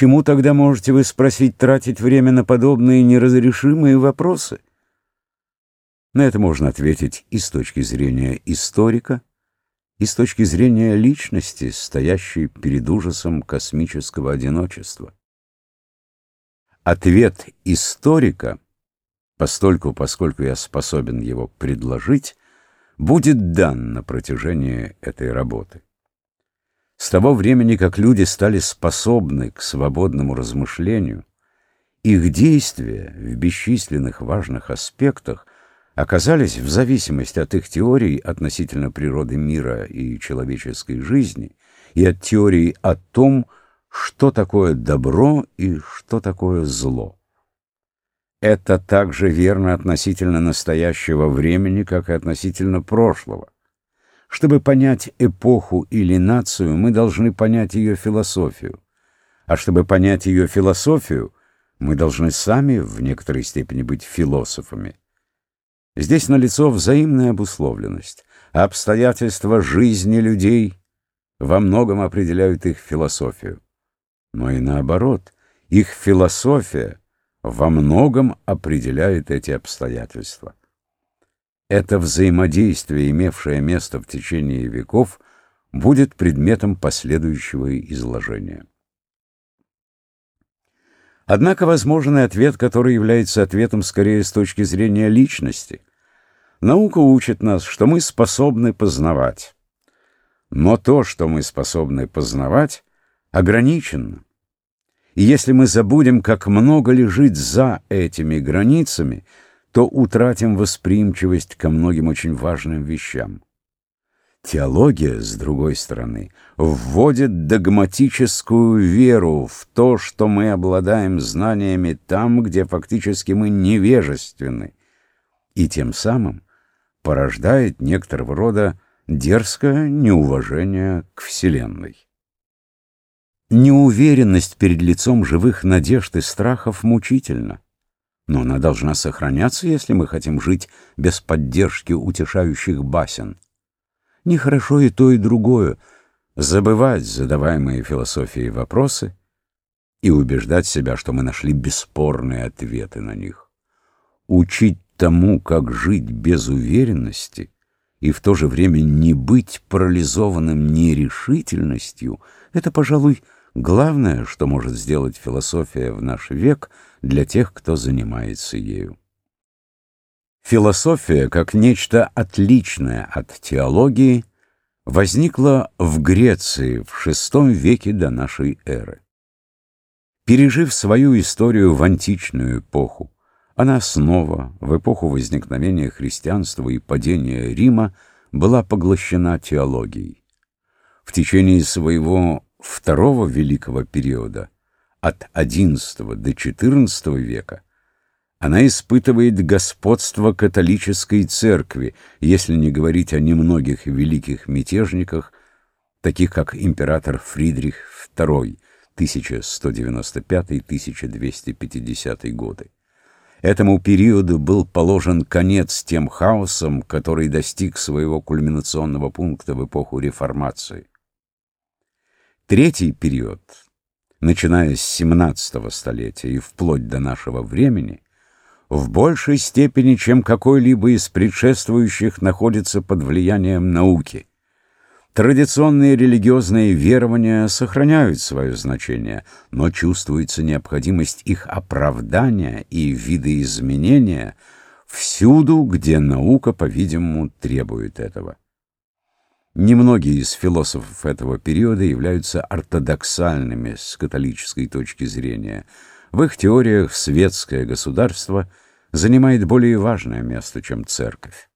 чему тогда, можете вы спросить, тратить время на подобные неразрешимые вопросы? На это можно ответить и с точки зрения историка, и с точки зрения личности, стоящей перед ужасом космического одиночества. Ответ историка, постольку, поскольку я способен его предложить, будет дан на протяжении этой работы. С того времени, как люди стали способны к свободному размышлению, их действия в бесчисленных важных аспектах оказались в зависимости от их теорий относительно природы мира и человеческой жизни и от теорий о том, что такое добро и что такое зло. Это также верно относительно настоящего времени, как и относительно прошлого. Чтобы понять эпоху или нацию, мы должны понять ее философию. А чтобы понять ее философию, мы должны сами в некоторой степени быть философами. Здесь налицо взаимная обусловленность, обстоятельства жизни людей во многом определяют их философию. Но и наоборот, их философия во многом определяет эти обстоятельства. Это взаимодействие, имевшее место в течение веков, будет предметом последующего изложения. Однако возможен и ответ, который является ответом скорее с точки зрения личности. Наука учит нас, что мы способны познавать. Но то, что мы способны познавать, ограничено. И если мы забудем, как много лежит за этими границами – то утратим восприимчивость ко многим очень важным вещам. Теология, с другой стороны, вводит догматическую веру в то, что мы обладаем знаниями там, где фактически мы невежественны, и тем самым порождает некоторого рода дерзкое неуважение к Вселенной. Неуверенность перед лицом живых надежд и страхов мучительна но она должна сохраняться, если мы хотим жить без поддержки утешающих басен. Нехорошо и то, и другое — забывать задаваемые философией вопросы и убеждать себя, что мы нашли бесспорные ответы на них. Учить тому, как жить без уверенности и в то же время не быть парализованным нерешительностью — это, пожалуй, главное, что может сделать философия в наш век — для тех, кто занимается ею. Философия, как нечто отличное от теологии, возникла в Греции в VI веке до нашей эры. Пережив свою историю в античную эпоху, она снова, в эпоху возникновения христианства и падения Рима, была поглощена теологией. В течение своего второго великого периода от XI до XIV века, она испытывает господство католической церкви, если не говорить о немногих великих мятежниках, таких как император Фридрих II, 1195-1250 годы. Этому периоду был положен конец тем хаосам, который достиг своего кульминационного пункта в эпоху Реформации. Третий период начиная с 17 столетия и вплоть до нашего времени, в большей степени, чем какой-либо из предшествующих, находится под влиянием науки. Традиционные религиозные верования сохраняют свое значение, но чувствуется необходимость их оправдания и видоизменения всюду, где наука, по-видимому, требует этого. Немногие из философов этого периода являются ортодоксальными с католической точки зрения. В их теориях светское государство занимает более важное место, чем церковь.